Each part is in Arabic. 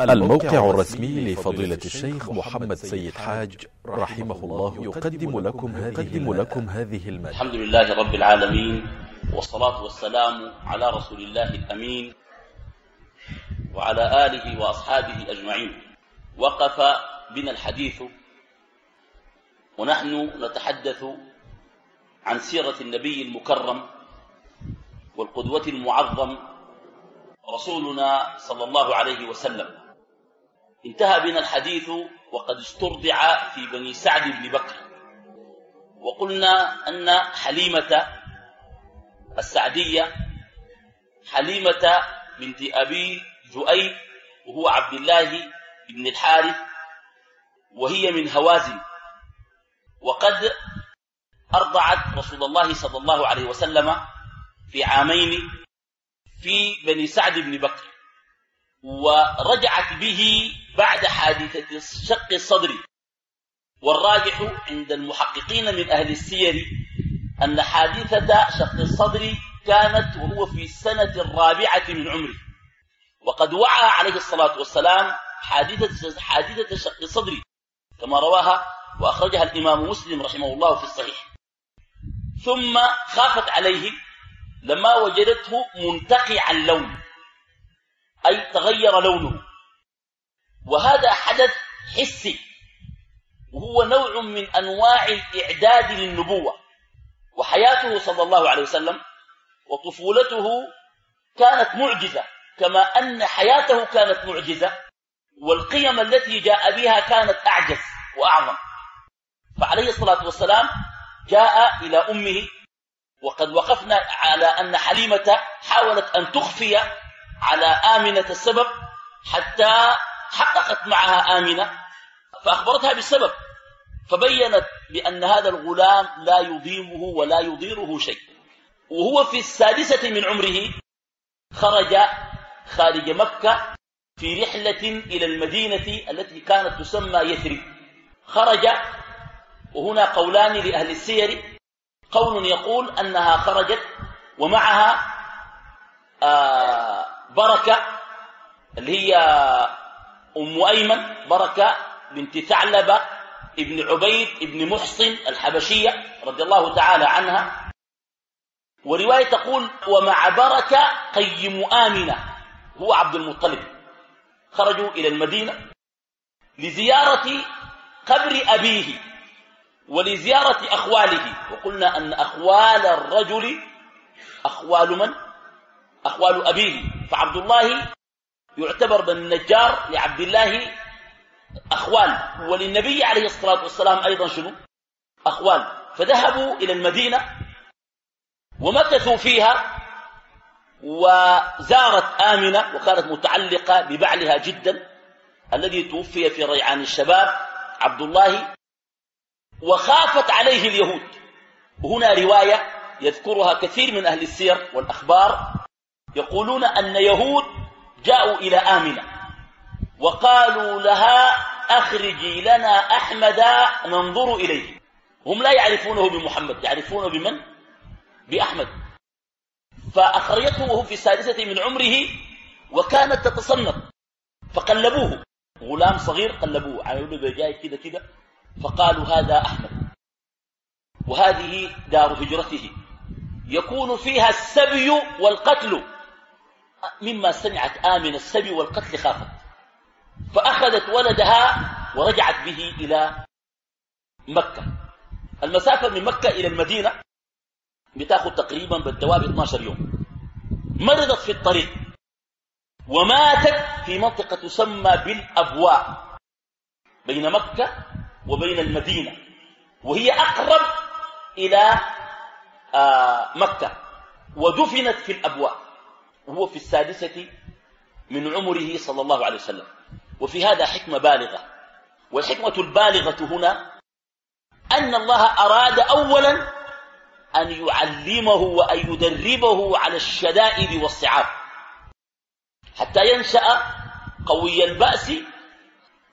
الموقع الرسمي لفضيلة الشيخ محمد سيد حاج رحمه الله يقدم لكم هذه, لكم هذه المادة. الحمد لله رب العالمين والصلاة والسلام على رسول الله الأمين وعلى آله وأصحابه أجمعين. وقف بنا الحديث ونحن نتحدث عن سيرة النبي المكرم والقدوة المعظم رسولنا صلى الله عليه وسلم. انتهى بنا الحديث وقد استرضع في بني سعد بن بكر. وقلنا أن حليمة السعدية حليمة بنت أبي ذؤيب وهو عبد الله بن الحارث وهي من هوازن. وقد أرضعت رسول الله صلى الله عليه وسلم في عامين في بني سعد بن بكر. ورجعت به بعد حادثة شق الصدر. والراجح عند المحققين من أهل السير أن حادثة شق الصدر كانت وهو في السنة الرابعة من عمره. وقد وعى عليه الصلاة والسلام حادثة, حادثة شق الصدر كما رواها وأخرجها الإمام مسلم رحمه الله في الصحيح. ثم خافت عليه لما وجدته منتقع اللون أي تغير لونه. وهذا حدث حسي. وهو نوع من أنواع الإعداد للنبوة. وحياته صلى الله عليه وسلم وطفولته كانت معجزة. كما أن حياته كانت معجزة. والقيم التي جاء بها كانت أعجز وأعظم. فعليه الصلاة والسلام جاء إلى أمه. وقد وقفنا على أن حليمة حاولت أن تخفي على آمنة السبب حتى حققت معها آمنة فأخبرتها بالسبب فبينت بأن هذا الغلام لا يضيمه ولا يضيره شيء. وهو في السادسة من عمره خرج خارج مكة في رحلة إلى المدينة التي كانت تسمى يثرب خرج وهنا قولان لأهل السير. قول يقول أنها خرجت ومعها آه بركة اللي هي أم أيمن بركة بنت ثعلبة ابن عبيد ابن محصن الحبشية رضي الله تعالى عنها. ورواية تقول ومع بركة قيم آمنة هو عبد المطلب. خرجوا إلى المدينة لزيارة قبر أبيه ولزيارة أخواله. وقلنا أن أخوال الرجل أخوال من؟ أخوال أبيه. فعبد الله يعتبر بن النجار لعبد الله أخوال وللنبي عليه الصلاة والسلام أيضا شنو؟ أخوال فذهبوا إلى المدينة ومكثوا فيها وزارت آمنة وكانت متعلقة ببعلها جدا الذي توفي في ريعان الشباب عبد الله وخافت عليه اليهود. وهنا رواية يذكرها كثير من أهل السير والأخبار. يقولون أن يهود جاءوا إلى آمنة وقالوا لها أخرجي لنا أحمد ننظر إليه. هم لا يعرفونه بمحمد يعرفونه بمن؟ بأحمد. فأخرجته وهو في السادسة من عمره وكانت تتصنف فقلبوه. غلام صغير قلبوه عملوا بجاي كده كده فقالوا هذا أحمد. وهذه دار هجرته. يكون فيها السبي والقتل. مما سمعت آمن السبي والقتل خافت. فأخذت ولدها ورجعت به إلى مكة. المسافة من مكة إلى المدينة بتاخذ تقريبا بالدواب 12 يوم. مرضت في الطريق وماتت في منطقة تسمى بالأبواء بين مكة وبين المدينة وهي أقرب إلى آه مكة ودفنت في الأبواء. وهو في السادسة من عمره صلى الله عليه وسلم. وفي هذا حكمة بالغة. والحكمة البالغة هنا أن الله أراد أولا أن يعلمه وأن يدربه على الشدائد والصعاب. حتى ينشأ قوي البأس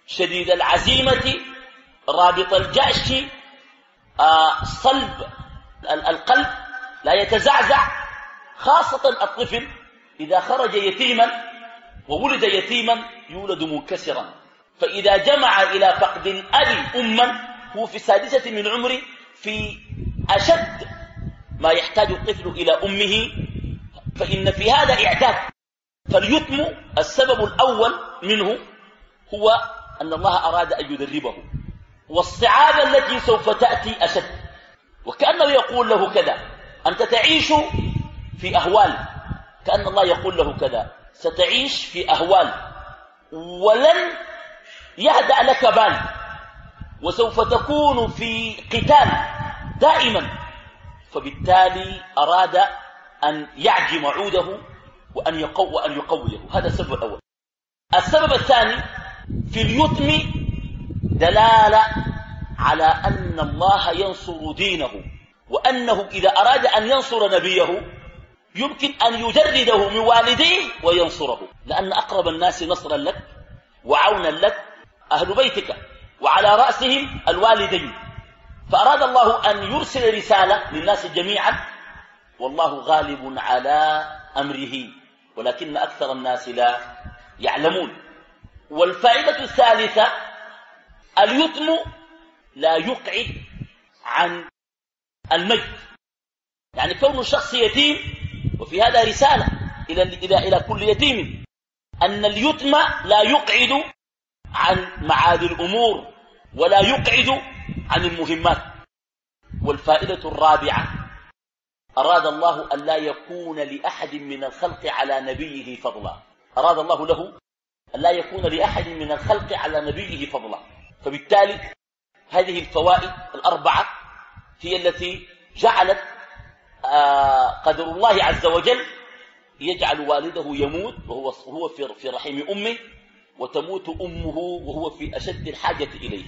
شديد العزيمة رابط الجأش آه صلب القلب لا يتزعزع خاصة الطفل إذا خرج يتيما وولد يتيما يولد منكسرا. فإذا جمع إلى فقد الأب أما هو في السادسة من عمره في أشد ما يحتاج الطفل إلى أمه فإن في هذا إعداد. فاليتم السبب الأول منه هو أن الله أراد أن يدربه. والصعاب التي سوف تأتي أشد. وكأنه يقول له كذا أنت تعيش في أهوال. كأن الله يقول له كذا. ستعيش في أهوال. ولن يهدأ لك بال. وسوف تكون في قتال دائما. فبالتالي أراد أن يعجم عوده وأن, يقو وأن يقويه. هذا السبب الأول. السبب الثاني في اليتم دلالة على أن الله ينصر دينه. وأنه إذا أراد أن ينصر نبيه يمكن أن يجرده من والديه وينصره. لأن أقرب الناس نصرا لك وعونا لك أهل بيتك وعلى رأسهم الوالدين. فأراد الله أن يرسل رسالة للناس جميعا. والله غالب على أمره ولكن أكثر الناس لا يعلمون. والفائدة الثالثة اليتم لا يقعد عن المجد يعني كون الشخص يتيم وفي هذا رسالة إلى, إلى, إلى كل يتيم. أن اليتم لا يقعد عن معاد الأمور ولا يقعد عن المهمات. والفائدة الرابعة أراد الله أن لا يكون لأحد من الخلق على نبيه فضلا. أراد الله له أن لا يكون لأحد من الخلق على نبيه فضلا. فبالتالي هذه الفوائد الأربعة هي التي جعلت قدر الله عز وجل يجعل والده يموت وهو هو في رحم أمه وتموت أمه وهو في أشد الحاجة إليه.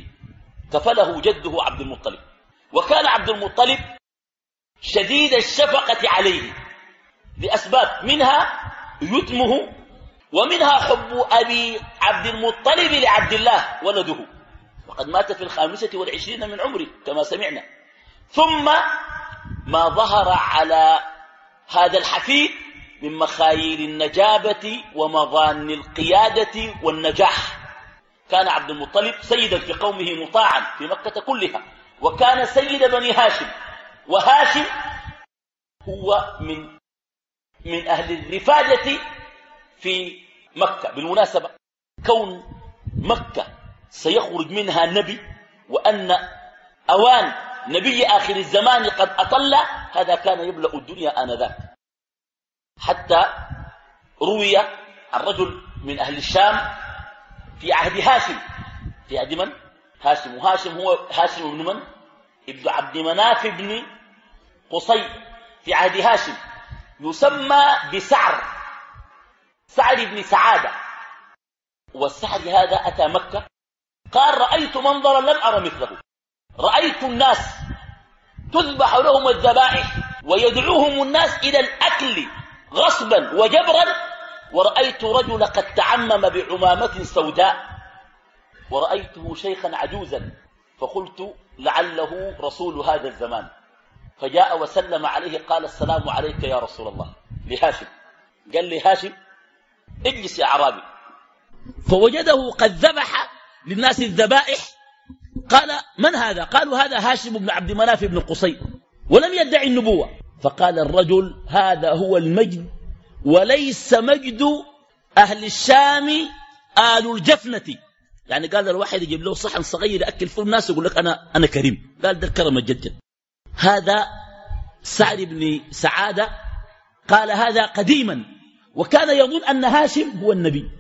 كفله جده عبد المطلب. وكان عبد المطلب شديد الشفقة عليه لأسباب منها يتمه ومنها حب أبي عبد المطلب لعبد الله ولده. وقد مات في الخامسة والعشرين من عمره كما سمعنا. ثم ما ظهر على هذا الحفيد من مخايل النجابة ومظان القيادة والنجاح. كان عبد المطلب سيدا في قومه مطاعا في مكة كلها وكان سيد بني هاشم. وهاشم هو من من أهل الرفاجة في مكة. بالمناسبة كون مكة سيخرج منها نبي وأن أوان نبي آخر الزمان قد أطل هذا كان يبلغ الدنيا آنذاك. حتى روي عن رجل من أهل الشام في عهد هاشم. في عهد من؟ هاشم. وهاشم هو هاشم بن من؟ ابن عبد مناف بن قصي في عهد هاشم. يسمى بسعر. سعر بن سعادة. والسعر هذا أتى مكة. قال رأيت منظرا لم أرى مثله. رأيت الناس تذبح لهم الذبائح ويدعوهم الناس إلى الأكل غصبا وجبرا ورأيت رجل قد تعمم بعمامة سوداء ورأيته شيخا عجوزا فقلت لعله رسول هذا الزمان. فجاء وسلم عليه قال السلام عليك يا رسول الله. لهاشم. قال لي هاشم اجلس يا أعرابي. فوجده قد ذبح للناس الذبائح قال من هذا؟ قالوا هذا هاشم بن عبد مناف بن قصي ولم يدعي النبوة. فقال الرجل هذا هو المجد وليس مجد أهل الشام آل الجفنة. يعني قال الواحد يجيب له صحن صغير يأكل فيه الناس يقول لك أنا, أنا كريم. قال ده الكرم الجد هذا سعد بن سعادة قال هذا قديما وكان يظن أن هاشم هو النبي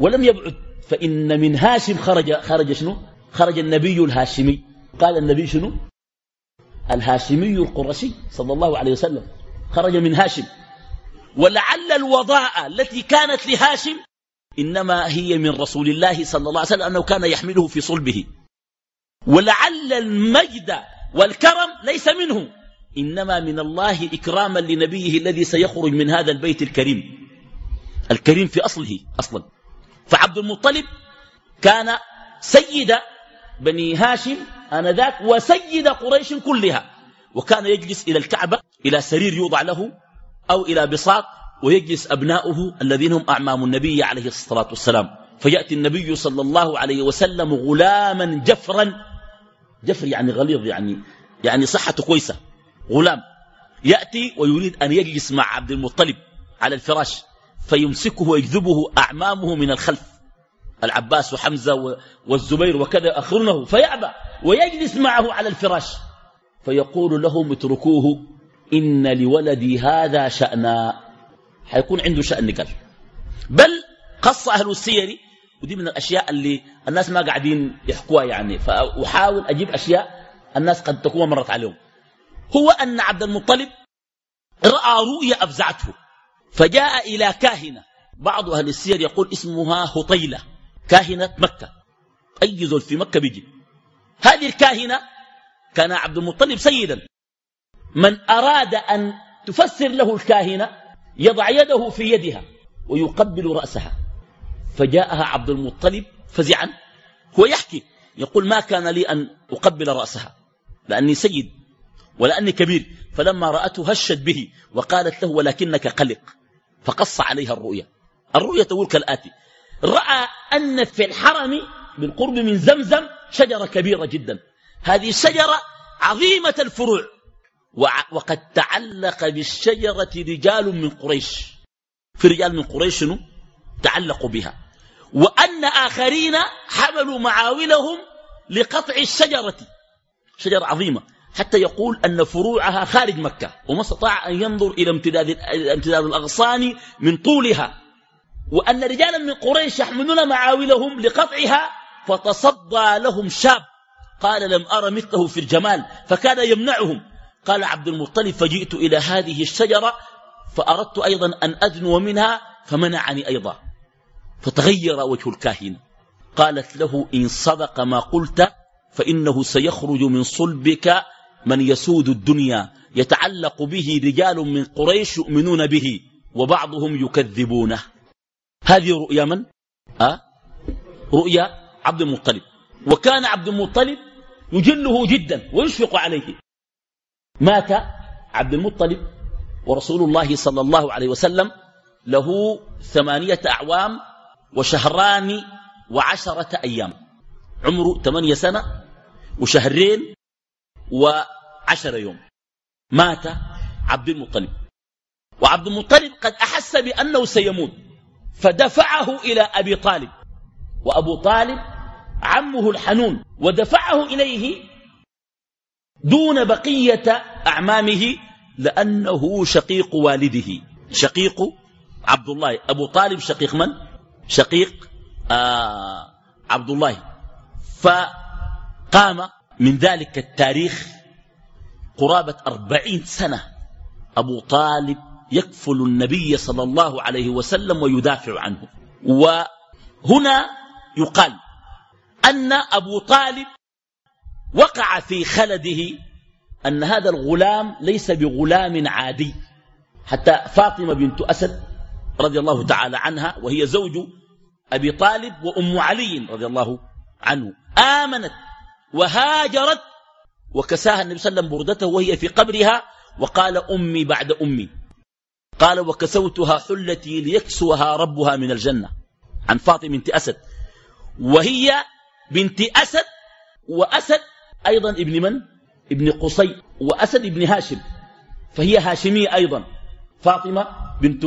ولم يبعد. فإن من هاشم خرج خرج شنو؟ خرج النبي الهاشمي. قال النبي شنو؟ الهاشمي القرشي صلى الله عليه وسلم. خرج من هاشم. ولعل الوضاء التي كانت لهاشم إنما هي من رسول الله صلى الله عليه وسلم أنه كان يحمله في صلبه. ولعل المجد والكرم ليس منه. إنما من الله إكراما لنبيه الذي سيخرج من هذا البيت الكريم. الكريم في أصله أصلا. فعبد المطلب كان سيد بني هاشم آنذاك وسيد قريش كلها وكان يجلس إلى الكعبة إلى سرير يوضع له أو إلى بساط ويجلس أبناؤه الذين هم أعمام النبي عليه الصلاة والسلام. فيأتي النبي صلى الله عليه وسلم غلاما جفرا جفر يعني غليظ يعني يعني صحته كويسة غلام. يأتي ويريد أن يجلس مع عبد المطلب على الفراش فيمسكه ويجذبه أعمامه من الخلف. العباس وحمزة والزبير وكذا أخرونه فيأبى ويجلس معه على الفراش فيقول لهم اتركوه إن لولدي هذا شأنا. حيكون عنده شأن قال. بل قص أهل السير ودي من الأشياء اللي الناس ما قاعدين يحكوها يعني فأحاول أجيب أشياء الناس قد تكون مرت عليهم. هو أن عبد المطلب رأى رؤيا أفزعته فجاء إلى كاهنة. بعض أهل السير يقول اسمها هطيلة. كاهنة مكة. أي زول في مكة بيجي. هذه الكاهنة كان عبد المطلب سيدا. من أراد أن تفسر له الكاهنة يضع يده في يدها ويقبل رأسها. فجاءها عبد المطلب فزعا هو يحكي يقول ما كان لي أن أقبل رأسها. لأني سيد ولأني كبير. فلما رأته هشت به وقالت له ولكنك قلق. فقص عليها الرؤيا. الرؤيا تقول كالآتي. رأى أن في الحرم بالقرب من زمزم شجرة كبيرة جدا. هذه الشجرة عظيمة الفروع وقد تعلق بالشجرة رجال من قريش. في رجال من قريش تعلقوا بها. وأن آخرين حملوا معاولهم لقطع الشجرة. شجرة عظيمة. حتى يقول أن فروعها خارج مكة وما استطاع أن ينظر إلى امتداد, امتداد الأغصان من طولها. وأن رجالا من قريش يحملون معاولهم لقطعها فتصدى لهم شاب. قال لم أرى مثله في الجمال. فكان يمنعهم. قال عبد المطلب فجئت إلى هذه الشجرة فأردت أيضا أن أدنو منها فمنعني أيضا. فتغير وجه الكاهن. قالت له إن صدق ما قلت فإنه سيخرج من صلبك من يسود الدنيا. يتعلق به رجال من قريش يؤمنون به وبعضهم يكذبونه. هذه رؤيا من؟ أه؟ رؤيا عبد المطلب. وكان عبد المطلب يجله جدا ويشفق عليه. مات عبد المطلب ورسول الله صلى الله عليه وسلم له ثمانية أعوام وشهران وعشرة أيام. عمره ثمانية سنة وشهرين وعشر يوم. مات عبد المطلب. وعبد المطلب قد أحس بأنه سيموت. فدفعه إلى أبي طالب وأبو طالب عمه الحنون ودفعه إليه دون بقية أعمامه لأنه شقيق والده. شقيق عبد الله. أبو طالب شقيق من؟ شقيق آه عبد الله. فقام من ذلك التاريخ قرابة أربعين سنة. أبو طالب يكفل النبي صلى الله عليه وسلم ويدافع عنه. وهنا يقال أن أبو طالب وقع في خلده أن هذا الغلام ليس بغلام عادي. حتى فاطمة بنت أسد رضي الله تعالى عنها وهي زوج أبي طالب وأم علي رضي الله عنه. آمنت وهاجرت وكساها النبي صلى الله عليه وسلم بردته وهي في قبرها وقال أمي بعد أمي. قال وكسوتها حلتي ليكسوها ربها من الجنة. عن فاطمة بنت أسد. وهي بنت أسد وأسد أيضا ابن من؟ ابن قصي وأسد ابن هاشم. فهي هاشمية أيضا. فاطمة بنت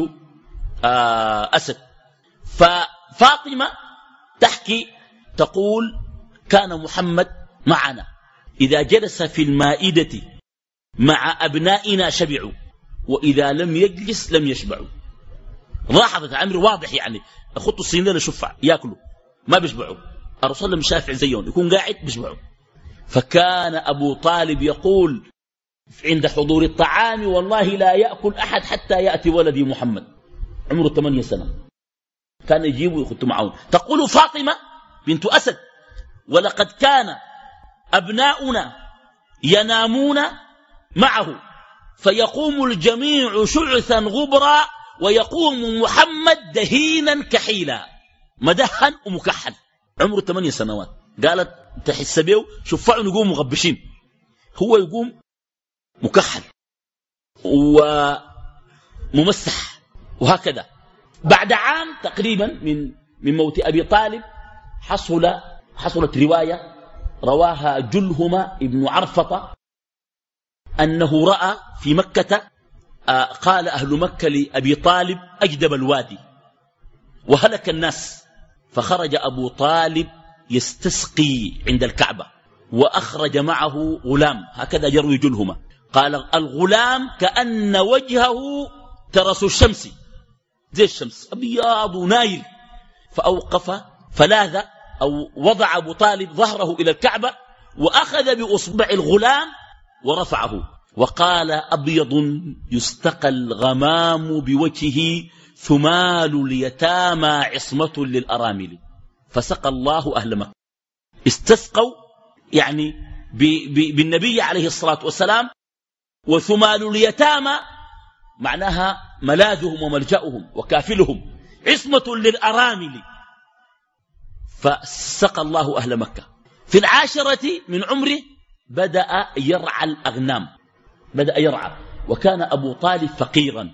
آه، أسد. ففاطمة تحكي تقول كان محمد معنا. إذا جلس في المائدة مع أبنائنا شبعوا. وإذا لم يجلس لم يشبعوا. لاحظت الأمر واضح يعني. أخطوا السنين لشفع ياكلوا ما بيشبعوا. الرسول لم شافع زيهم يكون قاعد بيشبعوا. فكان أبو طالب يقول عند حضور الطعام والله لا يأكل أحد حتى يأتي ولدي محمد. عمره ثمانية سنة. كان يجيبوا ويخطوا معه. تقول فاطمة بنت أسد ولقد كان أبناؤنا ينامون معه. فيقوم الجميع شعثا غبرا ويقوم محمد دهينا كحيلا. مدهن ومكحل. عمره ثمانية سنوات. قالت تحس بيه شفعوا يقوم مغبشين. هو يقوم مكحل وممسح وهكذا. بعد عام تقريبا من من موت أبي طالب حصل حصلت رواية رواها جلهم ابن عرفطة أنه رأى في مكة آه، قال أهل مكة لأبي طالب أجدب الوادي. وهلك الناس فخرج أبو طالب يستسقي عند الكعبة وأخرج معه غلام. هكذا يروي جلهما. قال الغلام كأن وجهه ترس الشمس. زي الشمس أبيض نايل فأوقف فلاذ أو وضع أبو طالب ظهره إلى الكعبة وأخذ بأصبع الغلام ورفعه. وقال أبيض يستقى الغمام بوجهه ثمال اليتامى عصمة للأرامل. فسقى الله أهل مكة. استسقوا يعني بالنبي عليه الصلاة والسلام وثمال اليتامى معناها ملاذهم وملجأهم وكافلهم. عصمة للأرامل. فسقى الله أهل مكة. في العاشرة من عمره بدأ يرعى الأغنام بدأ يرعى. وكان أبو طالب فقيرا.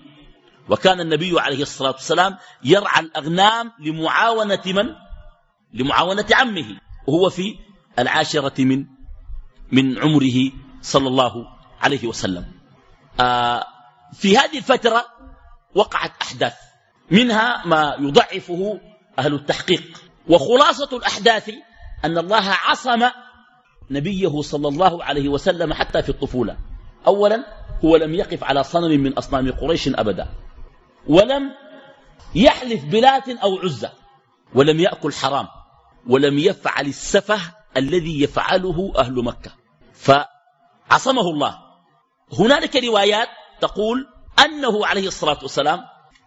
وكان النبي عليه الصلاة والسلام يرعى الأغنام لمعاونة من؟ لمعاونة عمه. وهو في العاشرة من من عمره صلى الله عليه وسلم. آه في هذه الفترة وقعت أحداث. منها ما يضعفه أهل التحقيق. وخلاصة الأحداث أن الله عصم نبيه صلى الله عليه وسلم حتى في الطفولة. أولا هو لم يقف على صنم من أصنام قريش أبدا ولم يحلف بلات أو عزة ولم يأكل حرام ولم يفعل السفه الذي يفعله أهل مكة. فعصمه الله. هنالك روايات تقول أنه عليه الصلاة والسلام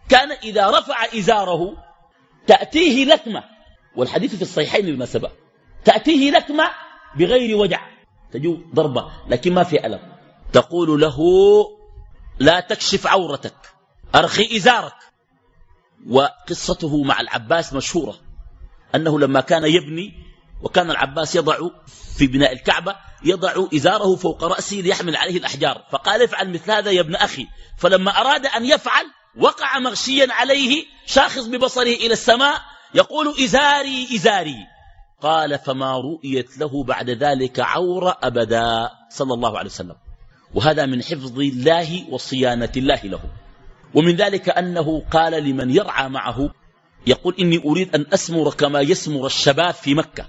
كان إذا رفع إزاره تأتيه لكمة والحديث في الصحيحين بالمناسبة تأتيه لكمة بغير وجع. تجو ضربة لكن ما في ألم. تقول له لا تكشف عورتك أرخي إزارك. وقصته مع العباس مشهورة أنه لما كان يبني وكان العباس يضع في بناء الكعبة يضع إزاره فوق رأسه ليحمل عليه الأحجار. فقال افعل مثل هذا يا ابن أخي. فلما أراد أن يفعل وقع مغشيا عليه شاخص ببصره إلى السماء يقول إزاري إزاري. قال فما رؤيت له بعد ذلك عورة أبدا صلى الله عليه وسلم. وهذا من حفظ الله وصيانة الله له. ومن ذلك أنه قال لمن يرعى معه يقول إني أريد أن أسمر كما يسمر الشباب في مكة.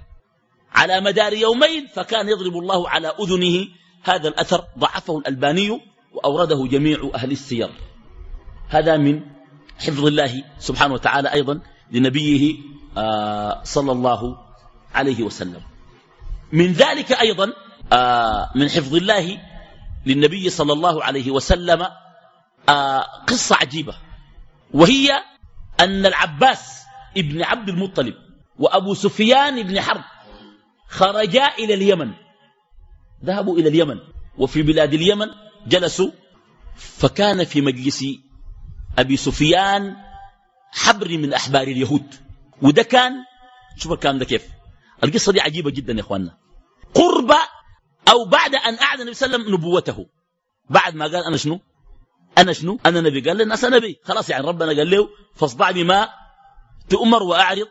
على مدار يومين فكان يضرب الله على أذنه. هذا الأثر ضعفه الألباني وأورده جميع أهل السير. هذا من حفظ الله سبحانه وتعالى أيضا لنبيه آه صلى الله عليه وسلم. من ذلك أيضا آه من حفظ الله للنبي صلى الله عليه وسلم آه قصة عجيبة وهي أن العباس ابن عبد المطلب وأبو سفيان بن حرب خرجا إلى اليمن. ذهبوا إلى اليمن وفي بلاد اليمن جلسوا فكان في مجلس أبي سفيان حبر من أحبار اليهود. وده كان شوف الكلام ده كيف. القصة دي عجيبة جدا يا إخواننا. قرب أو بعد أن أعلن النبي صلى الله عليه وسلم نبوته. بعد ما قال أنا شنو؟ أنا شنو؟ أنا نبي. قال للناس أنا نبي. خلاص يعني ربنا قال له فاصدع بما تؤمر وأعرض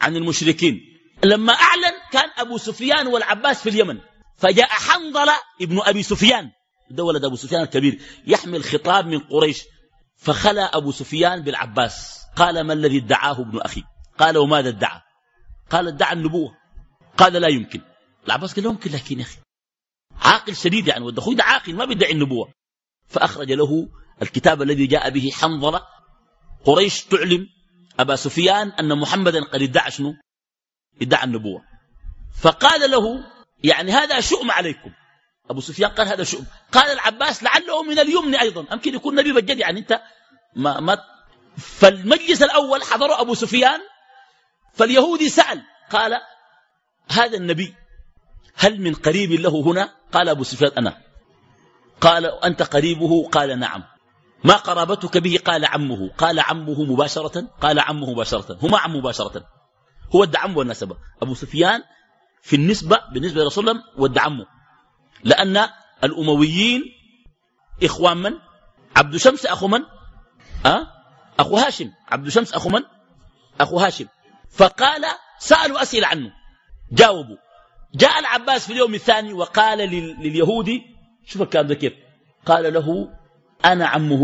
عن المشركين. لما أعلن كان أبو سفيان والعباس في اليمن. فجاء حنظلة ابن أبي سفيان. ده ولد أبو سفيان الكبير. يحمل خطاب من قريش. فخلى أبو سفيان بالعباس. قال ما الذي ادعاه ابن أخي؟ قال وماذا ادعى؟ قال ادعى النبوة. قال لا يمكن. العباس قال لا يمكن لكن يا أخي عاقل شديد يعني ود ده عاقل ما بيدعي النبوة. فأخرج له الكتاب الذي جاء به حنظلة. قريش تعلم أبا سفيان أن محمدا قد ادعى شنو؟ ادعى النبوة. فقال له يعني هذا شؤم عليكم. أبو سفيان قال هذا شؤم. قال العباس لعله من اليمن أيضا. يمكن يكون نبي بجد يعني أنت ما, ما فالمجلس الأول حضره أبو سفيان فاليهودي سأل قال هذا النبي هل من قريب له هنا؟ قال أبو سفيان أنا. قال أنت قريبه؟ قال نعم. ما قرابتك به؟ قال عمه. قال عمه مباشرة؟ قال عمه مباشرة. هما عم مباشرة. هو ادى عمه أبو سفيان في النسبة بالنسبة لرسول الله ودى عمه. لأن الأمويين إخوان من؟ عبد شمس أخو من؟ أه؟ أخو هاشم. عبد شمس أخو من؟ أخو هاشم. فقال سألوا أسئلة عنه. جاوبوا. جاء العباس في اليوم الثاني وقال لليهودي شوف الكلام ده كيف. قال له أنا عمه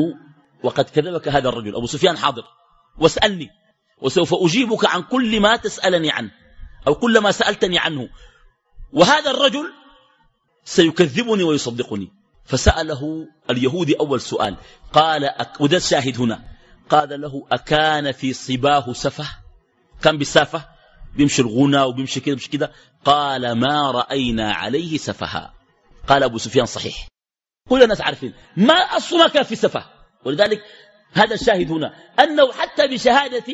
وقد كذبك هذا الرجل أبو سفيان حاضر. واسألني وسوف أجيبك عن كل ما تسألني عنه أو كل ما سألتني عنه. وهذا الرجل سيكذبني ويصدقني. فسأله اليهودي أول سؤال. قال وده الشاهد هنا. قال له أكان في صباه سفه؟ كان بالسافة بيمشي الغنى وبيمشي كده بيمشي كده. قال ما رأينا عليه سفها. قال أبو سفيان صحيح. كل الناس عارفين ما أصل ما كان في سفة. ولذلك هذا الشاهد هنا أنه حتى بشهادة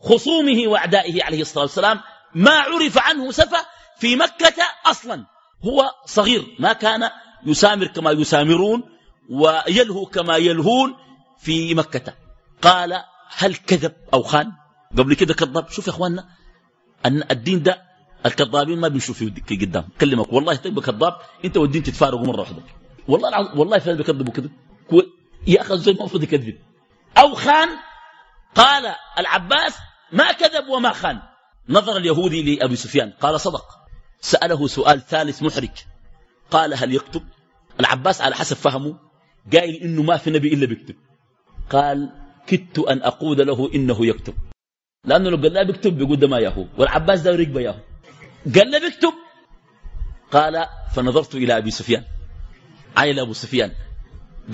خصومه وأعدائه عليه الصلاة والسلام ما عرف عنه سفة في مكة أصلا. هو صغير ما كان يسامر كما يسامرون ويلهو كما يلهون في مكة. قال هل كذب أو خان؟ قبل كده كذب شوف يا أخواننا أن الدين ده الكذابين ما بيمشوا في قدام. كلمك والله تبقى كذاب أنت والدين تتفارقوا مرة واحدة. والله العظيم والله فعلا بيكذبوا كذب. يا أخي الزول المفروض يكذب. أو خان قال العباس ما كذب وما خان. نظر اليهودي لأبي سفيان قال صدق. سأله سؤال ثالث محرج. قال هل يكتب؟ العباس على حسب فهمه قال إنه ما في نبي إلا بيكتب. قال كدت أن أقول له إنه يكتب. لأنه لو قال لا بيكتب بيقول ده ما ياهو والعباس ده يريق ياهو قال له بيكتب. قال فنظرت إلى أبي سفيان. عائل أبو سفيان.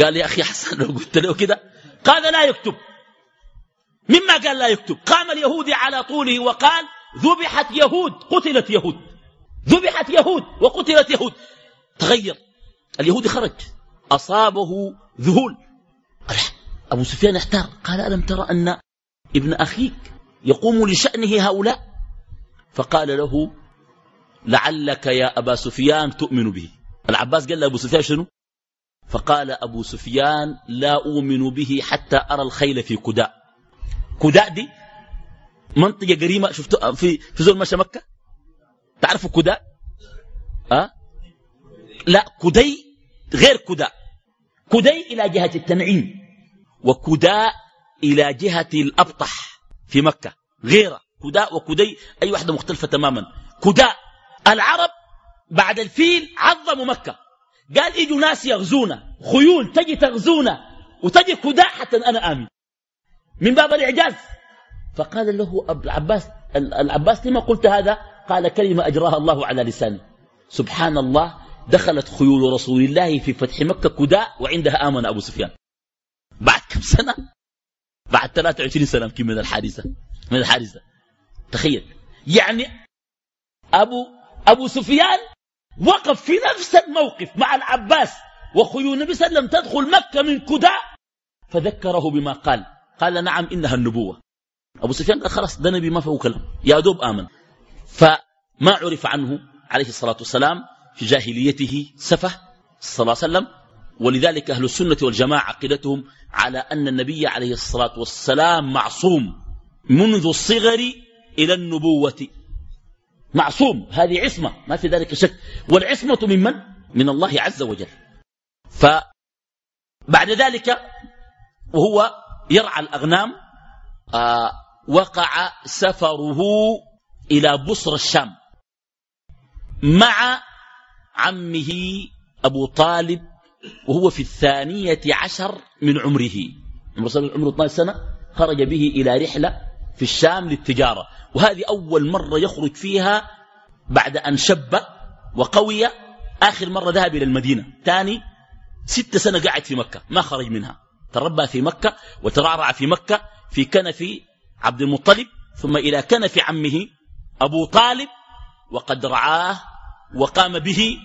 قال يا أخي حسن لو قلت له كده. قال لا يكتب. مما قال لا يكتب. قام اليهودي على طوله وقال ذبحت يهود قتلت يهود. ذبحت يهود وقتلت يهود. تغير. اليهودي خرج. أصابه ذهول. أبو سفيان احتار. قال ألم ترى أن ابن أخيك يقوم لشأنه هؤلاء؟ فقال له لعلك يا أبا سفيان تؤمن به. العباس قال لأبو سفيان شنو؟ فقال أبو سفيان لا أؤمن به حتى أرى الخيل في كداء. كداء دي منطقة قريمة شفتوا؟ في في زول مشى مكة؟ تعرفوا كداء؟ أه؟ لا كدي غير كداء. كدي إلى جهة التنعيم وكداء إلى جهة الأبطح. في مكة غيرة كداء وكدي أي واحدة مختلفة تماما. كداء العرب بعد الفيل عظموا مكة. قال يجوا ناس يغزونا خيول تجي تغزونا وتجي كداء حتى أنا آمن. من باب الإعجاز. فقال له العباس العباس لما قلت هذا؟ قال كلمة أجراها الله على لساني سبحان الله دخلت خيول رسول الله في فتح مكة كداء وعندها آمن أبو سفيان. بعد كم سنة؟ بعد 23 سنة يمكن من الحادثة من الحادثة. تخيل. يعني أبو, أبو سفيان وقف في نفس الموقف مع العباس وخيول النبي صلى الله عليه وسلم تدخل مكة من كداء فذكره بما قال. قال نعم إنها النبوة. أبو سفيان قال خلاص ده نبي ما فيه كلام. يا دوب آمن. فما عرف عنه عليه الصلاة والسلام في جاهليته سفه صلى الله عليه وسلم ولذلك أهل السنة والجماعة عقيدتهم على أن النبي عليه الصلاة والسلام معصوم منذ الصغر إلى النبوة. معصوم هذه عصمة ما في ذلك شك. والعصمة من من؟ من الله عز وجل. فبعد ذلك وهو يرعى الأغنام آه وقع سفره إلى بصر الشام مع عمه أبو طالب وهو في الثانية عشر من عمره. عمره عمره 12 سنة خرج به إلى رحلة في الشام للتجارة. وهذه أول مرة يخرج فيها بعد أن شب وقوي آخر مرة ذهب إلى المدينة. ثاني ست سنة قاعد في مكة ما خرج منها. تربى في مكة وترعرع في مكة في كنف عبد المطلب ثم إلى كنف عمه أبو طالب وقد رعاه وقام به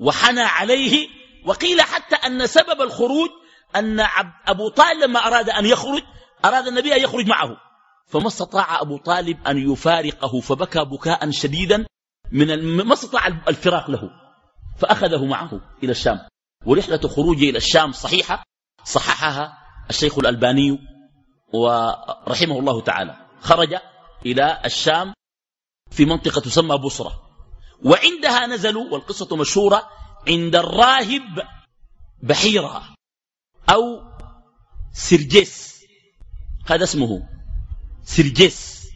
وحنى عليه وقيل حتى أن سبب الخروج أن أبو طالب لما أراد أن يخرج أراد النبي أن يخرج معه. فما استطاع أبو طالب أن يفارقه فبكى بكاء شديدا من ما استطاع الفراق له. فأخذه معه إلى الشام. ورحلة خروجه إلى الشام صحيحة صححها الشيخ الألباني ورحمه الله تعالى. خرج إلى الشام في منطقة تسمى بصرة. وعندها نزلوا والقصة مشهورة عند الراهب بحيرة أو سرجيس هذا اسمه سرجس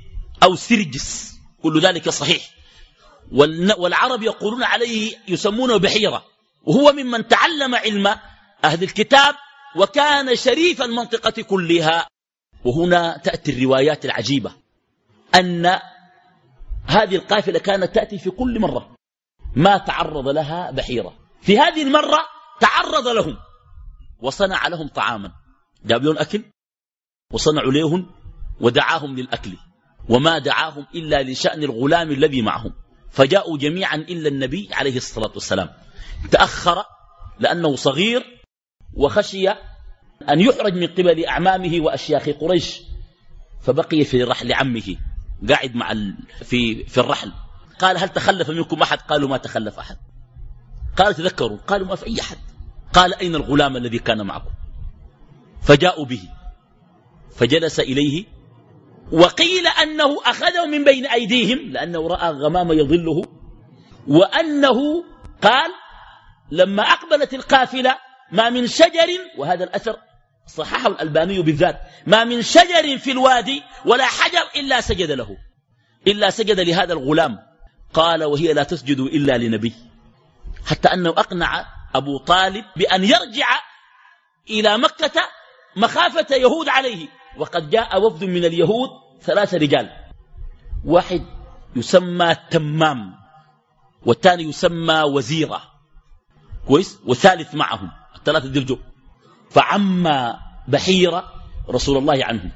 أو سرجس. كل ذلك صحيح. والعرب يقولون عليه يسمونه بحيرة. وهو ممن تعلم علم أهل الكتاب وكان شريف المنطقة كلها. وهنا تأتي الروايات العجيبة أن هذه القافلة كانت تأتي في كل مرة. ما تعرض لها بحيرة. في هذه المرة تعرض لهم وصنع لهم طعاما. جاب لهم أكل وصنعوا لهم ودعاهم للأكل. وما دعاهم إلا لشأن الغلام الذي معهم. فجاءوا جميعا إلا النبي عليه الصلاة والسلام. تأخر لأنه صغير وخشي أن يحرج من قبل أعمامه وأشياخ قريش. فبقي في رحل عمه. قاعد مع ال... في في الرحل. قال هل تخلف منكم أحد؟ قالوا ما تخلف أحد. قال تذكروا. قالوا ما في أي أحد. قال أين الغلام الذي كان معكم؟ فجاءوا به. فجلس إليه. وقيل أنه أخذه من بين أيديهم لأنه رأى غمام يظله. وأنه قال لما أقبلت القافلة ما من شجر وهذا الأثر صححه الألباني بالذات ما من شجر في الوادي ولا حجر إلا سجد له. إلا سجد لهذا الغلام. قال وهي لا تسجد إلا لنبي. حتى أنه أقنع أبو طالب بأن يرجع إلى مكة مخافة يهود عليه. وقد جاء وفد من اليهود ثلاثة رجال. واحد يسمى تمام والثاني يسمى وزيرة كويس؟ والثالث معهم الثلاثة دي فعما بحيرة رسول الله عنهم.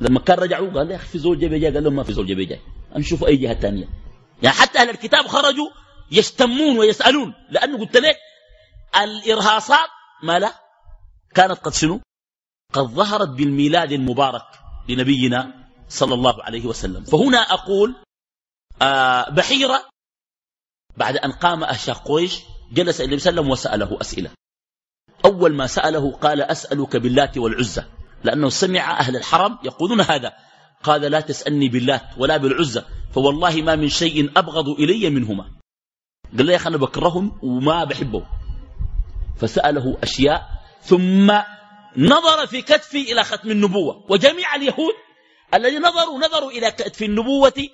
لما كان رجعوا قال يا أخي في زول جاي؟ قال لهم ما في زول جاي. نشوف أي جهة ثانية. يعني حتى أهل الكتاب خرجوا يشتمون ويسألون لأنه قلت لك الإرهاصات ما لا كانت قد شنو؟ قد ظهرت بالميلاد المبارك لنبينا صلى الله عليه وسلم. فهنا أقول آه بحيرة بعد أن قام أشياخ قريش جلس النبي صلى الله عليه وسلم وسأله أسئلة. أول ما سأله قال أسألك باللات والعزة. لأنه سمع أهل الحرم يقولون هذا. قال لا تسألني باللات ولا بالعزة. فوالله ما من شيء أبغض إلي منهما. قال لي يا أخي أنا بكرههم وما بحبهم. فسأله أشياء ثم نظر في كتفي إلى ختم النبوة. وجميع اليهود الذين نظروا نظروا إلى كتف النبوة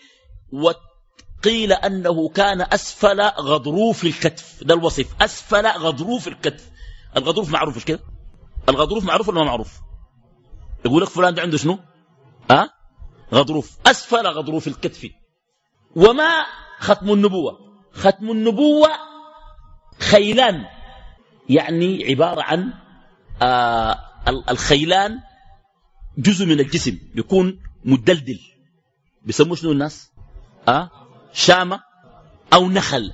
وقيل أنه كان أسفل غضروف الكتف. ده الوصف. أسفل غضروف الكتف. الغضروف معروف كده؟ الغضروف معروف ولا ما معروف؟ يقول لك فلان ده عنده شنو؟ أه؟ غضروف. أسفل غضروف الكتف. وما ختم النبوة. ختم النبوة خيلان يعني عبارة عن آه الخيلان جزء من الجسم بيكون مدلدل. بيسموه شنو الناس؟ أه؟ شامة أو نخل.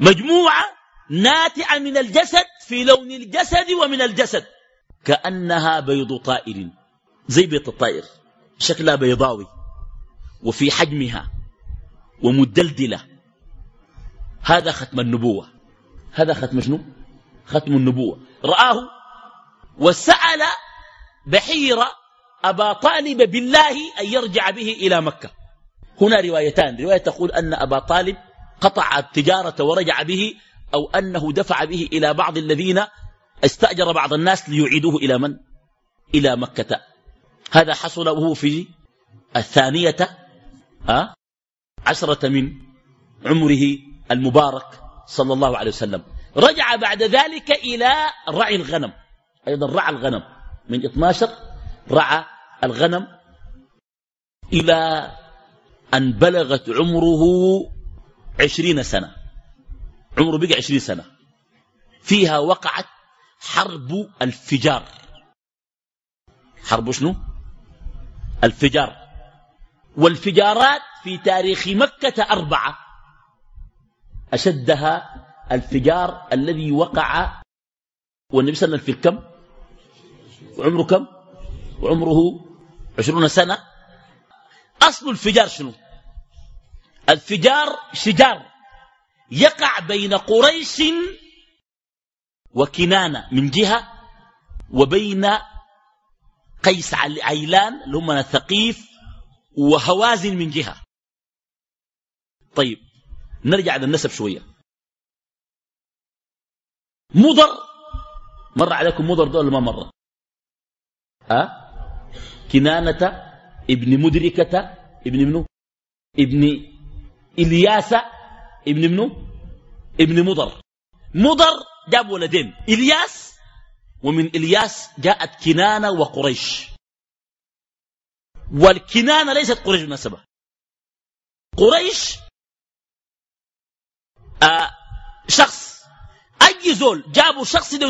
مجموعة ناتعة من الجسد في لون الجسد ومن الجسد. كأنها بيض طائر زي بيض الطائر شكلها بيضاوي وفي حجمها ومدلدلة. هذا ختم النبوة. هذا ختم شنو؟ ختم النبوة. رآه وسأل بحيرة أبا طالب بالله أن يرجع به إلى مكة. هنا روايتان. رواية تقول أن أبا طالب قطع التجارة ورجع به أو أنه دفع به إلى بعض الذين استأجر بعض الناس ليعيدوه إلى من؟ إلى مكة. هذا حصل وهو في الثانية أه؟ عشرة من عمره المبارك صلى الله عليه وسلم. رجع بعد ذلك إلى رعي الغنم أيضا رعى الغنم من 12 رعى الغنم إلى أن بلغت عمره عشرين سنة. عمره بقى عشرين سنة. فيها وقعت حرب الفجار. حرب شنو؟ الفجار. والفجارات في تاريخ مكة أربعة. أشدها الفجار الذي وقع والنبي صلى الله عليه وسلم في الكم وعمره كم؟ وعمره عشرون سنة. أصل الفجار شنو؟ الفجار شجار يقع بين قريش وكنانة من جهة وبين قيس عيلان اللي هم الثقيف وهوازن من جهة. طيب نرجع للنسب شوية. مضر مر عليكم مضر دول ما مر. أه؟ كنانة ابن مدركة ابن منو؟ ابن إلياس ابن منو؟ ابن مضر. مضر جاب ولدين إلياس ومن إلياس جاءت كنانة وقريش. والكنانة ليست قريش بالمناسبة. قريش آه شخص أي زول جابوا شخص ده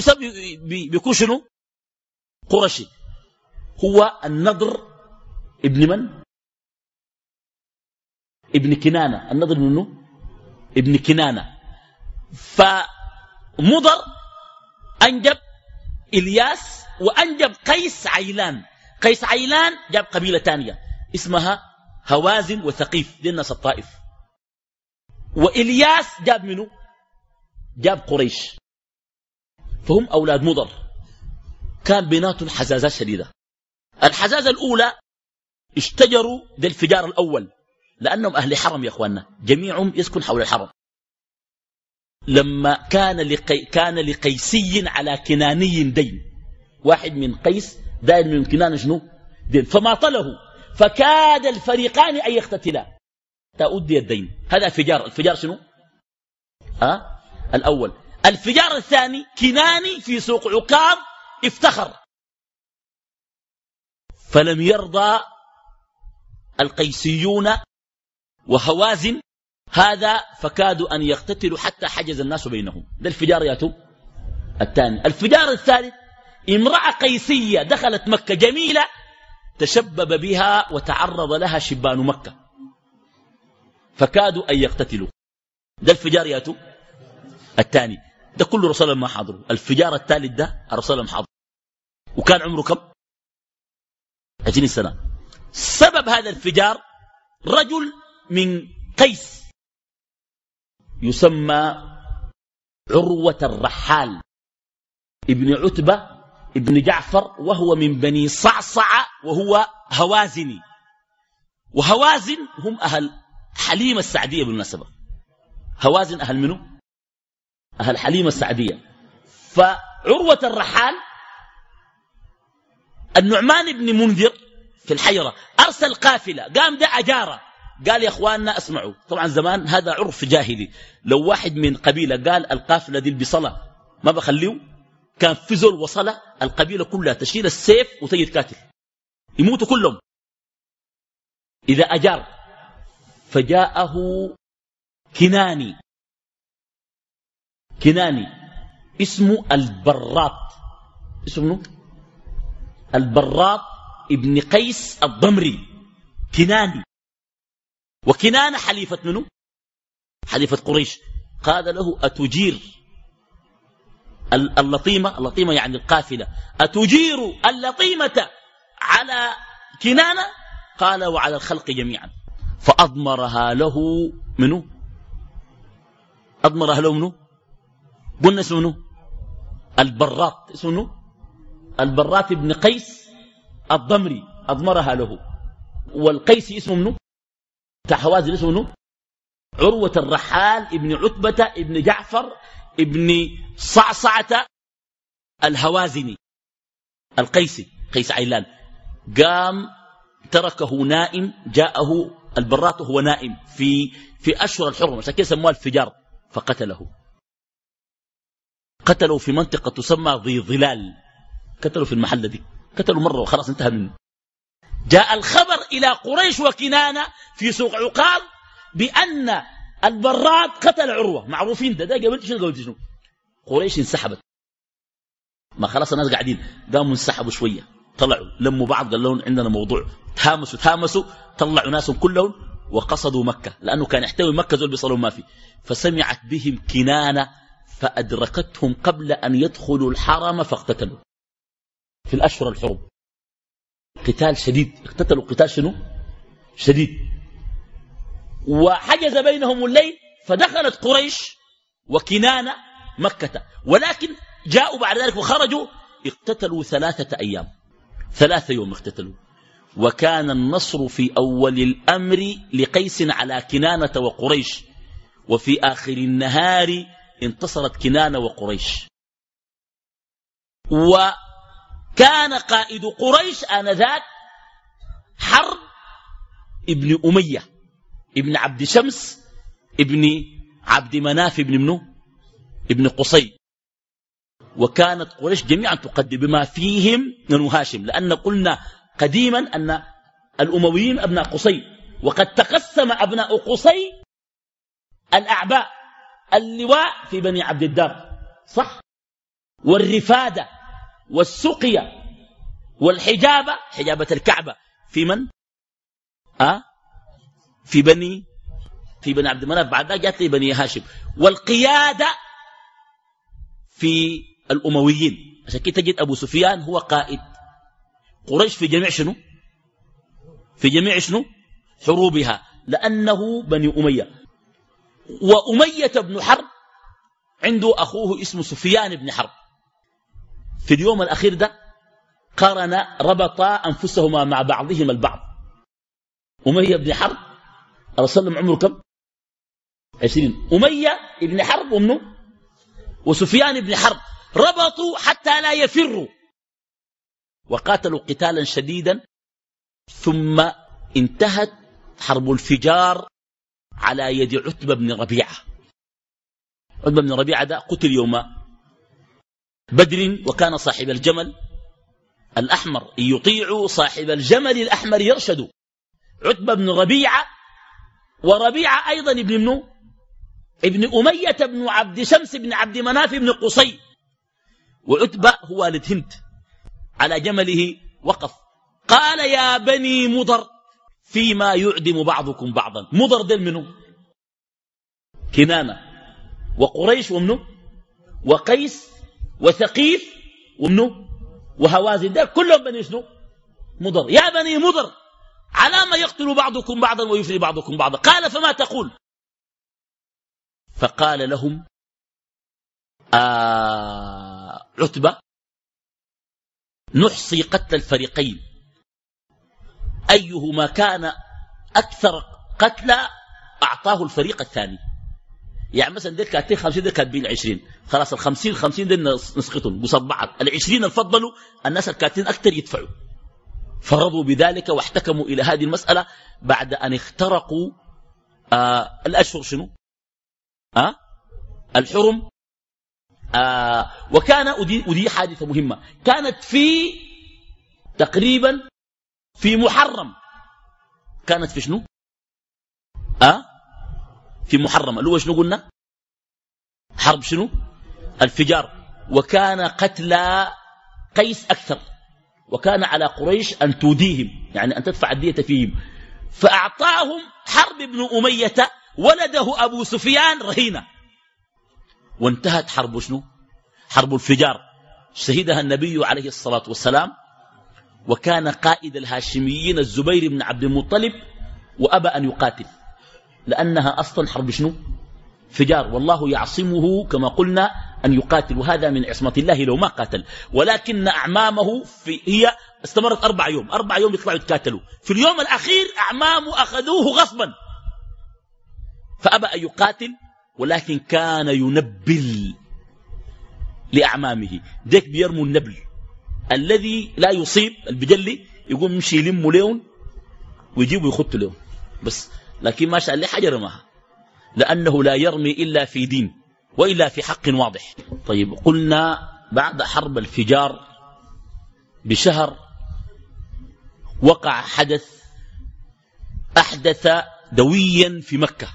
بيكون شنو؟ قرشي هو النضر ابن من؟ ابن كنانة. النضر منه ابن كنانة. فمضر أنجب إلياس وأنجب قيس عيلان. قيس عيلان جاب قبيلة تانية اسمها هوازن وثقيف دي الناس الطائف. وإلياس جاب منه جاب قريش. فهم أولاد مضر. كان بيناتهم حزازات شديدة. الحزازة الأولى اشتجروا ده الفجار الأول لأنهم أهل حرم يا أخواننا جميعهم يسكن حول الحرم. لما كان لقي كان لقيسي على كناني دين واحد من قيس من كنان شنو؟ دين. فماطله فكاد الفريقان أن يقتتلا تأدي الدين. هذا فجار الفجار شنو؟ أه؟ الأول. الفجار الثاني كناني في سوق عكاظ افتخر. فلم يرضى القيسيون وهوازن. هذا فكادوا أن يقتتلوا حتى حجز الناس بينهم. ده الفجار ياتو الثاني. الفجار الثالث امرأة قيسية دخلت مكة جميلة تشبب بها وتعرض لها شبان مكة. فكادوا أن يقتتلوا. ده الفجار ياتو الثاني. ده كله رسول ما حاضره الفجار الثالث ده الرسول حاضر. وكان عمره كم؟ عشرين سنة. سبب هذا الفجار رجل من قيس. يسمى عروة الرحال. ابن عتبة ابن جعفر وهو من بني صعصع وهو هوازني. وهوازن هم أهل حليمة السعدية بالمناسبة. هوازن أهل منه أهل حليمة السعدية. فعروة الرحال النعمان بن منذر في الحيرة أرسل قافلة قام ده أجارة قال يا أخواننا اسمعوا طبعا زمان هذا عرف جاهلي. لو واحد من قبيلة قال القافلة دي بصلاة ما بخليه؟ كان في زول وصلة القبيلة كلها تشيل السيف وتجد كاتل يموتوا كلهم. إذا أجار فجاءه كناني. كناني. اسمه البراط. اسمه البراط ابن قيس الضمري. كناني. وكنانة حليفة منه؟ حليفة قريش. قال له أتجير؟ اللطيمة اللطيمة يعني القافلة. أتجير اللطيمة على كنانة؟ قال وعلى الخلق جميعا. فأضمرها له منه أضمرها له منه قلنا اسمه البراط. اسمه البراط بن قيس الضمري. أضمرها له. والقيس اسمه منه بتاع حوازن اسمه منه عروة الرحال ابن عتبة ابن جعفر ابن صعصعة الهوازني القيسي قيس عيلان. قام تركه نائم جاءه البراط وهو نائم في في أشهر الحرم عشان كده سموها الفجار فقتله. قتلوا في منطقة تسمى ذي ظلال. قتلوا في المحلة دي. قتلوا مرة وخلاص انتهى منه. جاء الخبر إلى قريش وكنانة في سوق عقاب بأن البراد قتل عروة. معروفين. ده ده قبلت شنو؟ قبلت شنو؟ قريش انسحبت. ما خلاص الناس قاعدين. قاموا انسحبوا شوية. طلعوا. لموا بعض. قال لهم عندنا موضوع. تهامسوا تهامسوا. طلعوا ناسهم كلهم وقصدوا مكة. لأنه كان يحتوي مكة زول بيصلوا ما في. فسمعت بهم كنانة فأدركتهم قبل أن يدخلوا الحرم فاقتتلوا. في الأشهر الحرم قتال شديد. اقتتلوا قتال شنو؟ شديد. وحجز بينهم الليل فدخلت قريش وكنانة مكة. ولكن جاءوا بعد ذلك وخرجوا اقتتلوا ثلاثة أيام. ثلاثة يوم اقتتلوا. وكان النصر في أول الأمر لقيس على كنانة وقريش وفي آخر النهار انتصرت كنانة وقريش. وكان قائد قريش آنذاك حرب ابن أمية. ابن عبد شمس ابن عبد مناف ابن منو؟ ابن قصي. وكانت قريش جميعا تقدم بما فيهم بنو هاشم لأن قلنا قديما أن الأمويين أبناء قصي. وقد تقسم أبناء قصي الأعباء اللواء في بني عبد الدار صح؟ والرفادة والسقية والحجابة حجابة الكعبة في من؟ أه؟ في بني في بني عبد المناف بعد ذلك جاءت بني هاشم. والقيادة في الأمويين. عشان كده تجد أبو سفيان هو قائد. قريش في جميع شنو؟ في جميع شنو؟ حروبها. لأنه بني أمية. وأمية بن حرب عنده أخوه اسمه سفيان بن حرب. في اليوم الأخير ده قرن ربطا أنفسهما مع بعضهما البعض. أمية بن حرب الرسول عمره كم؟ عشرين. أمية بن حرب ومنه وسفيان بن حرب. ربطوا حتى لا يفروا. وقاتلوا قتالا شديدا. ثم انتهت حرب الفجار على يد عتبة بن ربيعة. عتبة بن ربيعة ده قتل يوم بدر وكان صاحب الجمل الأحمر. يطيع صاحب الجمل الأحمر يرشد عتبة بن ربيعة وربيعة أيضا ابن منه ابن أمية بن عبد شمس بن عبد مناف بن قصي. وعتبة هو والد هند على جمله وقف. قال يا بني مضر فيما يعدم بعضكم بعضا. مضر دل منه كنانة. وقريش ومنه وقيس وثقيف ومنه وهوازن. ده كلهم بني شنو؟ مضر. يا بني مضر على ما يقتل بعضكم بعضا ويفري بعضكم بعضا. قال فما تقول؟ فقال لهم آه عتبة نحصي قتل الفريقين. أيهما كان أكثر قتلى أعطاه الفريق الثاني. يعني مثلا ديك كاتين خمسين ديك كاتبين عشرين. خلاص الخمسين خمسين ديك نسقطهم بعض العشرين الفضلوا الناس الكاتين أكثر يدفعوا. فرضوا بذلك واحتكموا إلى هذه المسألة بعد أن اخترقوا آه الأشهر شنو؟ آه؟ الحرم؟ آه وكان ودي, ودي حادثة مهمة كانت في تقريبا في محرم. كانت في شنو؟ أه؟ في محرم. اللي هو شنو قلنا؟ حرب شنو؟ الفجار. وكان قتلى قيس أكثر. وكان على قريش أن توديهم يعني أن تدفع الدية فيهم. فأعطاهم حرب ابن أمية ولده أبو سفيان رهينة. وانتهت حرب شنو؟ حرب الفجار. شهدها النبي عليه الصلاة والسلام. وكان قائد الهاشميين الزبير بن عبد المطلب وأبى أن يقاتل. لأنها أصلا حرب شنو؟ فجار. والله يعصمه كما قلنا أن يقاتل وهذا من عصمة الله لو ما قاتل. ولكن أعمامه في هي استمرت أربع يوم. أربع يوم يطلعوا يتكاتلوا. في اليوم الأخير أعمامه أخذوه غصبا. فأبى أن يقاتل ولكن كان ينبل لأعمامه. ديك بيرموا النبل. الذي لا يصيب البجلي يقوم يمشي يلم لون ويجيبه يخط لون. بس لكن ما شاء الله حاجة رماها لأنه لا يرمي إلا في دين. وإلا في حق واضح. طيب قلنا بعد حرب الفجار بشهر وقع حدث أحدث دويا في مكة.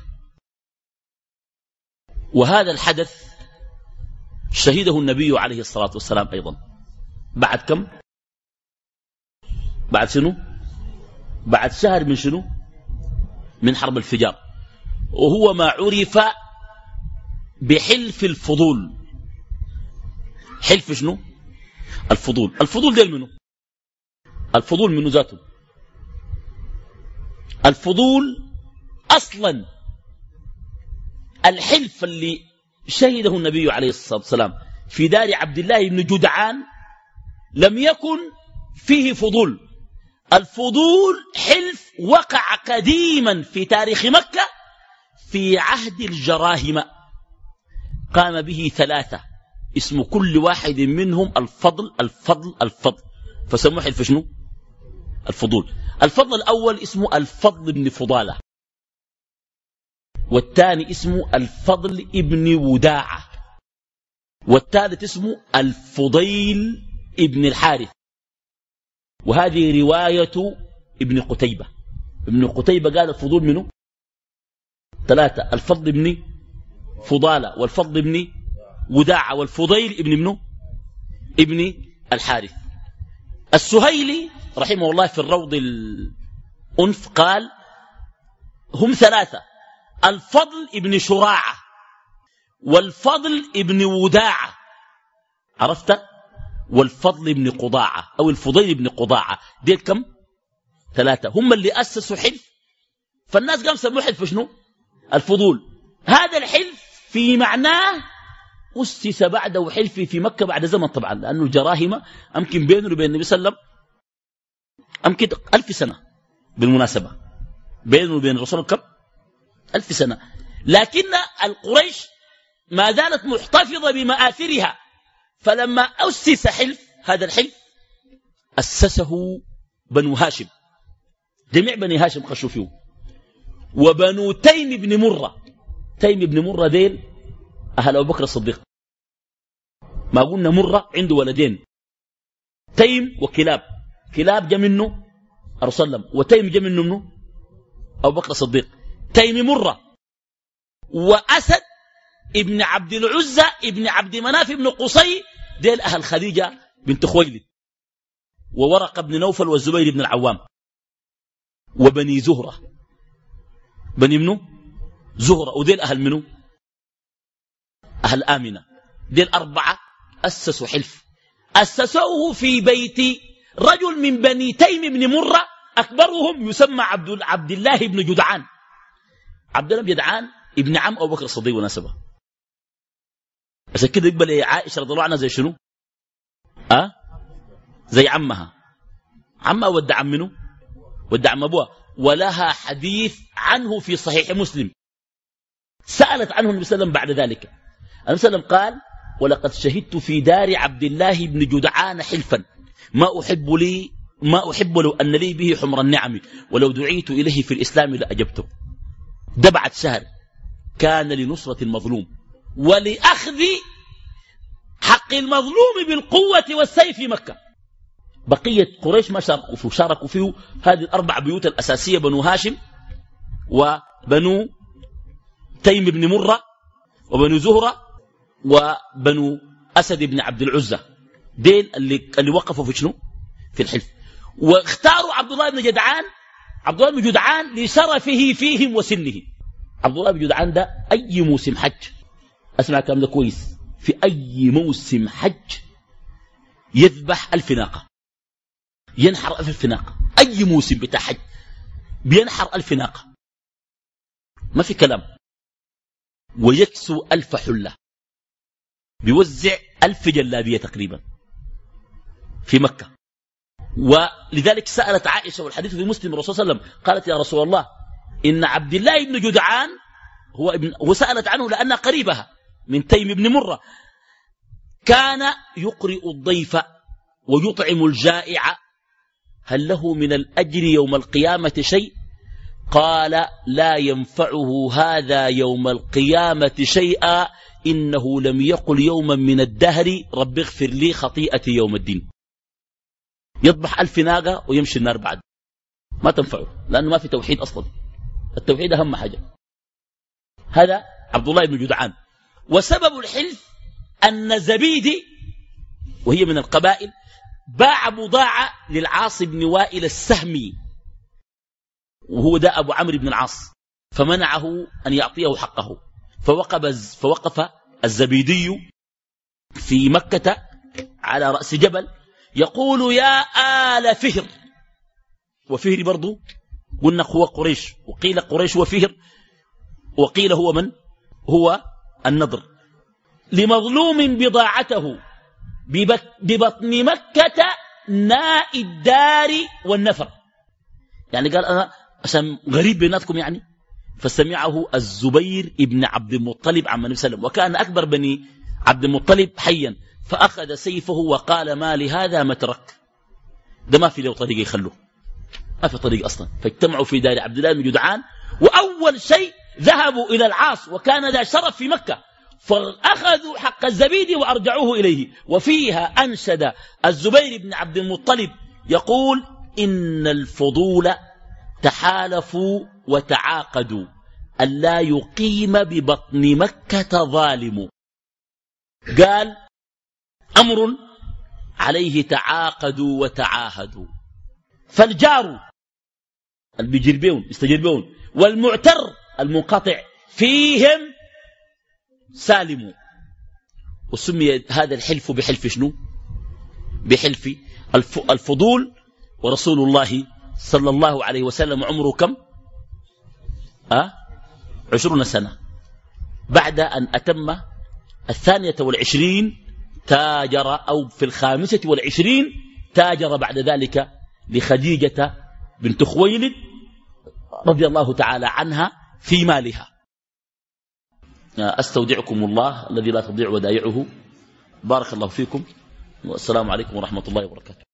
وهذا الحدث شهده النبي عليه الصلاة والسلام أيضا. بعد كم؟ بعد شنو؟ بعد شهر من شنو؟ من حرب الفجار. وهو ما عرف بحلف الفضول. حلف شنو؟ الفضول. الفضول ده منه الفضول منه ذاته؟ الفضول أصلا. الحلف اللي شهده النبي عليه الصلاة والسلام في دار عبد الله بن جدعان لم يكن فيه فضول. الفضول حلف وقع قديما في تاريخ مكة في عهد الجراهم قام به ثلاثة. اسم كل واحد منهم الفضل الفضل الفضل. فسموه حلف شنو؟ الفضول. الفضل الأول اسمه الفضل بن فضالة. والثاني اسمه الفضل ابن وداعة. والثالث اسمه الفضيل ابن الحارث. وهذه رواية ابن قتيبة. ابن قتيبة قال الفضول منه ثلاثة. الفضل ابن فضالة والفضل ابن وداعة والفضيل ابن منه ابن الحارث. السهيلي رحمه الله في الروض الأنف قال هم ثلاثة الفضل ابن شراعة والفضل ابن وداعة. عرفت؟ والفضل ابن قضاعة أو الفضيل ابن قضاعة. ديل كم؟ ثلاثة. هم اللي أسسوا حلف. فالناس قام سموه حلف شنو؟ الفضول. هذا الحلف في معناه أسس بعده حلفي في مكة بعد زمن طبعا لأنه الجراهمة أمكن بينه وبين النبي صلى الله عليه وسلم أمكن ألف سنة بالمناسبة. بينه وبين الرسول كم ألف سنة. لكن القريش ما زالت محتفظة بمآثرها. فلما أسس حلف هذا الحلف أسسه بنو هاشم. جميع بني هاشم خشوا فيه وبنو تيم بن مرة. تيم بن مرة ديل أهل أبو بكر الصديق. ما قلنا مرة عنده ولدين. تيم وكلاب. كلاب جا منه الرسول وتيم جا منه منه أبو بكر الصديق. تيم مرة. وأسد ابن عبد العزة ابن عبد مناف ابن قصي ديل أهل خديجة بنت خويلد. وورقة بن نوفل والزبير بن العوام. وبني زهرة. بني منه زهرة وديل أهل منه أهل آمنة. ديل أربعة أسسوا حلف. أسسوه في بيت رجل من بني تيم بن مرة أكبرهم يسمى عبد, عبد الله بن جدعان. عبد الله بن جدعان ابن عم أبو بكر الصديق ونسبه عشان كده يقبل إيه؟ عائشة رضي الله عنها زي شنو؟ أه؟ زي عمها. عمها ودع عم منه ودع عم أبوها. ولها حديث عنه في صحيح مسلم. سألت عنه النبي صلى الله عليه وسلم بعد ذلك. النبي صلى الله عليه وسلم قال ولقد شهدت في دار عبد الله بن جدعان حلفا. ما أحب لي ما أحب لو أن لي به حمر النعم. ولو دعيت إليه في الإسلام لأجبته. ده بعد شهر كان لنصرة المظلوم. ولأخذ حق المظلوم بالقوة والسيف في مكة. بقية قريش ما شاركوا فيه شاركوا فيه هذه الأربع بيوت الأساسية بنو هاشم وبنو تيم بن مرة وبنو زهرة وبنو أسد بن عبد العزة. ديل اللي, اللي وقفوا في شنو؟ في الحلف. واختاروا عبد الله بن جدعان عبد الله بن جدعان لشرفه فيهم وسنه. عبد الله بن جدعان ده أي موسم حج؟ أسمع الكلام ده كويس. في أي موسم حج يذبح ألف ناقة ينحر ألف ناقة أي موسم بتاع حج بينحر ألف ناقة ما في كلام. ويكسو ألف حلة. بيوزع ألف جلابية تقريبا في مكة. ولذلك سألت عائشة والحديث في مسلم الرسول صلى الله عليه وسلم قالت يا رسول الله إن عبد الله بن جدعان هو ابن وسألت عنه لأنها قريبها من تيم بن مرة كان يقرئ الضيف ويطعم الجائع. هل له من الأجر يوم القيامة شيء؟ قال لا ينفعه هذا يوم القيامة شيئا إنه لم يقل يوما من الدهر رب اغفر لي خطيئتي يوم الدين. يضبح ألف ناقة ويمشي النار بعد. ما تنفعه لأنه ما في توحيد أصلا. التوحيد أهم حاجة. هذا عبد الله بن جدعان. وسبب الحلف أن زبيدي وهي من القبائل باع بضاعة للعاص بن وائل السهمي. وهو ده أبو عمرو بن العاص فمنعه أن يعطيه حقه. فوقف, فوقف الزبيدي في مكة على رأس جبل يقول يا آل فهر. وفهر برضو قلنا هو قريش وقيل قريش وفهر وقيل هو من؟ هو النضر. لمظلوم بضاعته ببطن مكة ناء الدار والنفر. يعني قال أنا عشان غريب بيناتكم يعني؟ فسمعه الزبير ابن عبد المطلب عم النبي صلى الله عليه وسلم وكان أكبر بني عبد المطلب حيا فأخذ سيفه وقال ما لهذا مترك؟ ده ما في له طريقة يخلوه. ما في طريق أصلا. فاجتمعوا في دار عبد الله بن جدعان وأول شيء ذهبوا إلى العاص وكان ذا شرف في مكة. فأخذوا حق الزبيد وأرجعوه إليه. وفيها أنشد الزبير بن عبد المطلب يقول إن الفضول تحالفوا وتعاقدوا. ألا يقيم ببطن مكة ظالم. قال أمر عليه تعاقدوا وتعاهدوا. فالجار اللي والمعتر المنقطع فيهم سالم. وسمي هذا الحلف بحلف شنو؟ بحلف الفضول ورسول الله صلى الله عليه وسلم عمره كم؟ أه؟ عشرون سنة. بعد أن أتم الثانية والعشرين تاجر أو في الخامسة والعشرين تاجر بعد ذلك لخديجة بنت خويلد رضي الله تعالى عنها في مالها. أستودعكم الله الذي لا تضيع ودائعه. بارك الله فيكم. والسلام عليكم ورحمة الله وبركاته.